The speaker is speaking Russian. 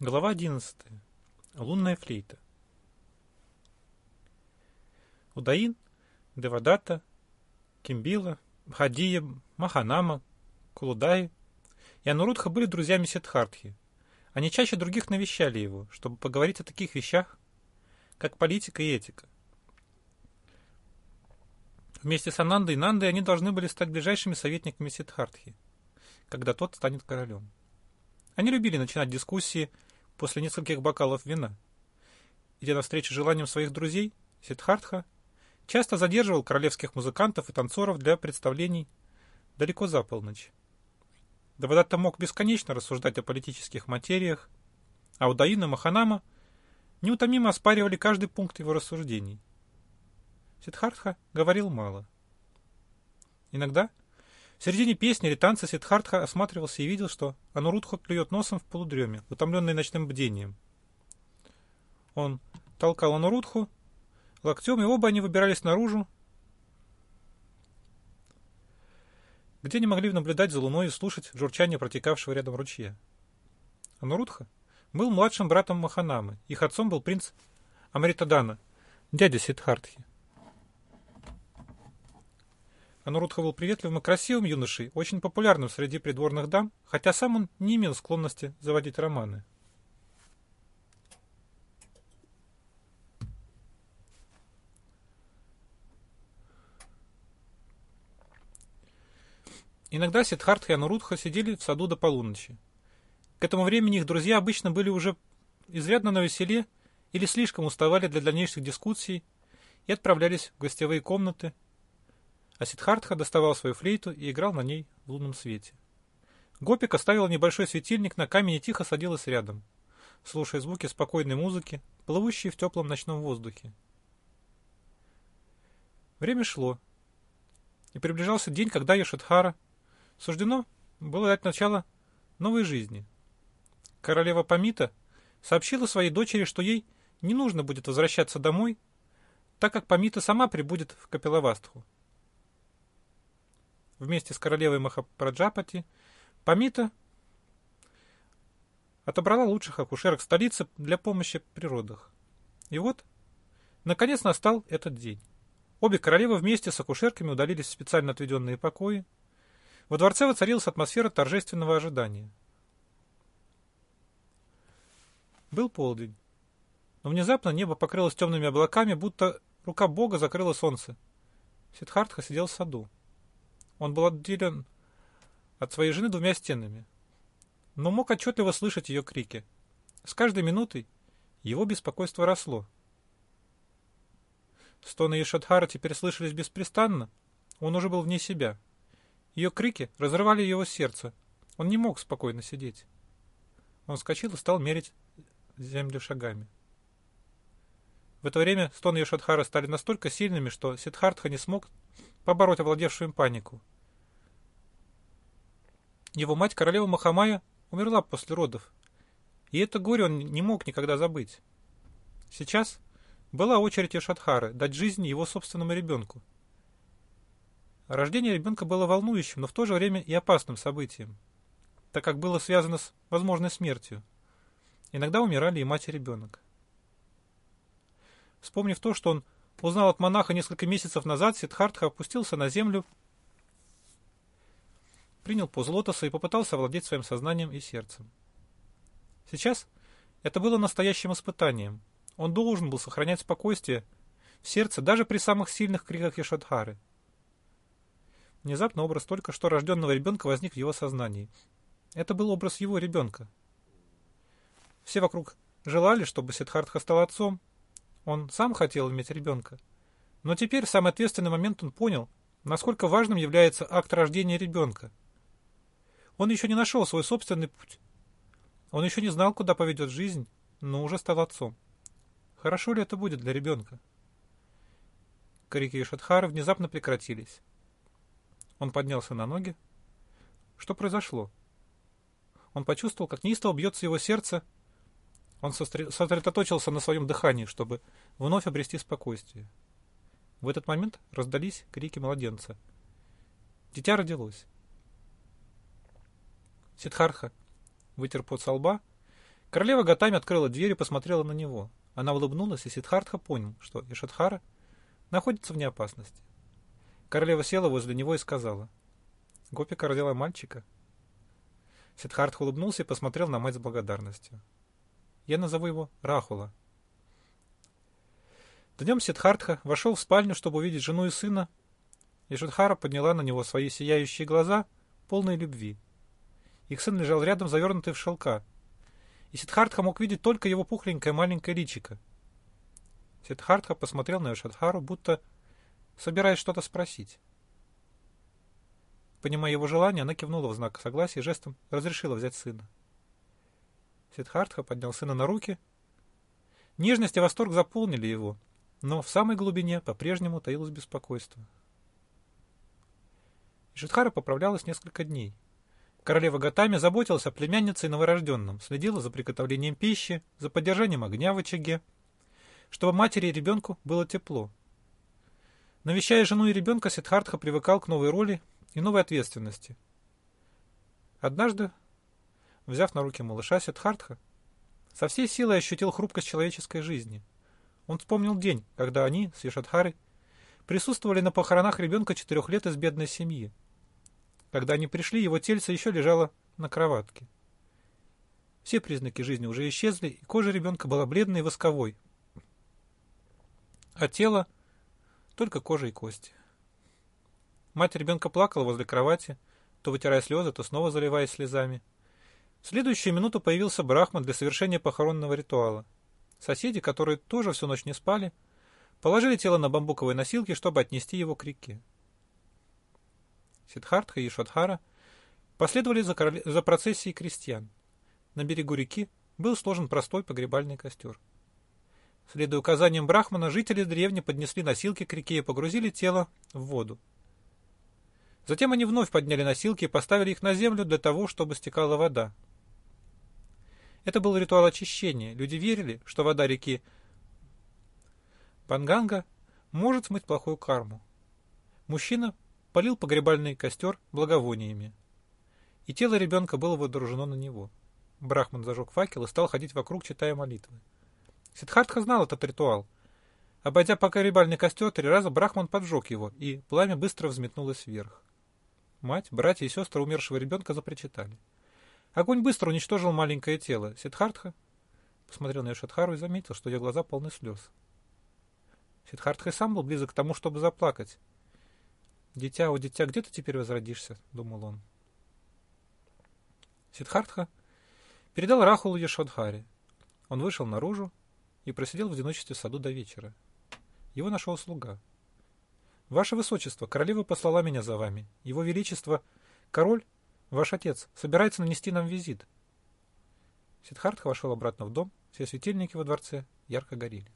Глава 11. Лунная флейта. Удаин, Девадата, Кимбила, Бхадия, Маханама, Кулудай и Анурудха были друзьями Сиддхартхи. Они чаще других навещали его, чтобы поговорить о таких вещах, как политика и этика. Вместе с Анандой и Нандой они должны были стать ближайшими советниками Сиддхартхи, когда тот станет королем. Они любили начинать дискуссии после нескольких бокалов вина. Идя навстречу желаниям своих друзей, Сиддхартха часто задерживал королевских музыкантов и танцоров для представлений далеко за полночь. Давадатта мог бесконечно рассуждать о политических материях, а Удаин и Маханама неутомимо оспаривали каждый пункт его рассуждений. Сиддхартха говорил мало. Иногда в середине песни или танца Сиддхартха осматривался и видел, что Анурудху плюет носом в полудреме, утомленный ночным бдением. Он толкал Анурудху локтем, и оба они выбирались наружу, где не могли наблюдать за луной и слушать журчание протекавшего рядом ручья. Анурудха был младшим братом Маханамы, их отцом был принц Амритадана, дядя Сиддхартхи. Анурудха был приветливым и красивым юношей, очень популярным среди придворных дам, хотя сам он не имел склонности заводить романы. Иногда Сиддхартха и Анурудха сидели в саду до полуночи. К этому времени их друзья обычно были уже изрядно на веселе или слишком уставали для дальнейших дискуссий и отправлялись в гостевые комнаты, а Сиддхартха доставал свою флейту и играл на ней в лунном свете. Гопик оставила небольшой светильник на камень и тихо садилась рядом, слушая звуки спокойной музыки, плывущие в теплом ночном воздухе. Время шло, и приближался день, когда Йошадхара суждено было дать начало новой жизни. Королева Памита сообщила своей дочери, что ей не нужно будет возвращаться домой, так как Памита сама прибудет в Капилавастху вместе с королевой Махапраджапати, Памита отобрала лучших акушерок столицы для помощи при родах. И вот, наконец настал этот день. Обе королевы вместе с акушерками удалились в специально отведенные покои. Во дворце воцарилась атмосфера торжественного ожидания. Был полдень. Но внезапно небо покрылось темными облаками, будто рука Бога закрыла солнце. Сидхартха сидел в саду. Он был отделен от своей жены двумя стенами, но мог отчетливо слышать ее крики. С каждой минутой его беспокойство росло. Стоны Ешадхара теперь слышались беспрестанно, он уже был вне себя. Ее крики разрывали его сердце, он не мог спокойно сидеть. Он вскочил и стал мерить землю шагами. В это время стоны Ешадхара стали настолько сильными, что Сиддхартха не смог побороть овладевшую им панику. Его мать, королева Махамая, умерла после родов. И это горе он не мог никогда забыть. Сейчас была очередь Ишадхары дать жизнь его собственному ребенку. Рождение ребенка было волнующим, но в то же время и опасным событием, так как было связано с возможной смертью. Иногда умирали и мать и ребенок. Вспомнив то, что он узнал от монаха несколько месяцев назад, Сиддхартха опустился на землю принял позу лотоса и попытался овладеть своим сознанием и сердцем. Сейчас это было настоящим испытанием. Он должен был сохранять спокойствие в сердце даже при самых сильных криках Ешадхары. Внезапно образ только что рожденного ребенка возник в его сознании. Это был образ его ребенка. Все вокруг желали, чтобы Сиддхартха стал отцом. Он сам хотел иметь ребенка. Но теперь, в самый ответственный момент, он понял, насколько важным является акт рождения ребенка – он еще не нашел свой собственный путь. Он еще не знал, куда поведет жизнь, но уже стал отцом. Хорошо ли это будет для ребенка? Крики Шатхара внезапно прекратились. Он поднялся на ноги. Что произошло? Он почувствовал, как неистово бьется его сердце. Он сосредоточился на своем дыхании, чтобы вновь обрести спокойствие. В этот момент раздались крики младенца. Дитя родилось. Сидхарха вытер пот со лба, Королева Гатами открыла дверь и посмотрела на него. Она улыбнулась, и Сидхартха понял, что Ишадхара находится вне опасности. Королева села возле него и сказала, «Гопика родила мальчика». Сидхартха улыбнулся и посмотрел на мать с благодарностью. «Я назову его Рахула». Днем Сидхартха вошел в спальню, чтобы увидеть жену и сына, и Шудхара подняла на него свои сияющие глаза, полные любви. Их сын лежал рядом, завернутый в шелка, и Сидхартха мог видеть только его пухленькое маленькое личико. Сидхартха посмотрел на Ишадхару, будто собираясь что-то спросить. Понимая его желание, она кивнула в знак согласия и жестом разрешила взять сына. Сидхартха поднял сына на руки. Нежность и восторг заполнили его, но в самой глубине по-прежнему таилось беспокойство. Ишидхара поправлялась несколько дней. Королева Гатами заботилась о племяннице и новорожденном, следила за приготовлением пищи, за поддержанием огня в очаге, чтобы матери и ребенку было тепло. Навещая жену и ребенка, Сидхартха привыкал к новой роли и новой ответственности. Однажды, взяв на руки малыша, Сидхартха со всей силой ощутил хрупкость человеческой жизни. Он вспомнил день, когда они с Ишадхарой присутствовали на похоронах ребенка четырех лет из бедной семьи. Когда они пришли, его тельце еще лежало на кроватке. Все признаки жизни уже исчезли, и кожа ребенка была бледной и восковой. А тело — только кожа и кости. Мать ребенка плакала возле кровати, то вытирая слезы, то снова заливаясь слезами. В следующую минуту появился Брахман для совершения похоронного ритуала. Соседи, которые тоже всю ночь не спали, положили тело на бамбуковые носилки, чтобы отнести его к реке. Сидхартха и Шадхара последовали за, короле... за процессией крестьян. На берегу реки был сложен простой погребальный костер. Следуя указаниям Брахмана, жители деревни поднесли носилки к реке и погрузили тело в воду. Затем они вновь подняли носилки и поставили их на землю для того, чтобы стекала вода. Это был ритуал очищения. Люди верили, что вода реки Панганга может смыть плохую карму. Мужчина полил погребальный костер благовониями. И тело ребенка было водружено на него. Брахман зажег факел и стал ходить вокруг, читая молитвы. Сидхартха знал этот ритуал. Обойдя погребальный костер три раза, Брахман поджег его, и пламя быстро взметнулось вверх. Мать, братья и сестры умершего ребенка запричитали. Огонь быстро уничтожил маленькое тело. Сидхартха посмотрел на Ишадхару и заметил, что ее глаза полны слез. Сидхартха и сам был близок к тому, чтобы заплакать. «Дитя, о дитя, где ты теперь возродишься?» — думал он. Сидхартха передал Рахулу Ешодхаре. Он вышел наружу и просидел в одиночестве в саду до вечера. Его нашел слуга. «Ваше Высочество, королева послала меня за вами. Его Величество, король, ваш отец, собирается нанести нам визит». Сидхартха вошел обратно в дом, все светильники во дворце ярко горели.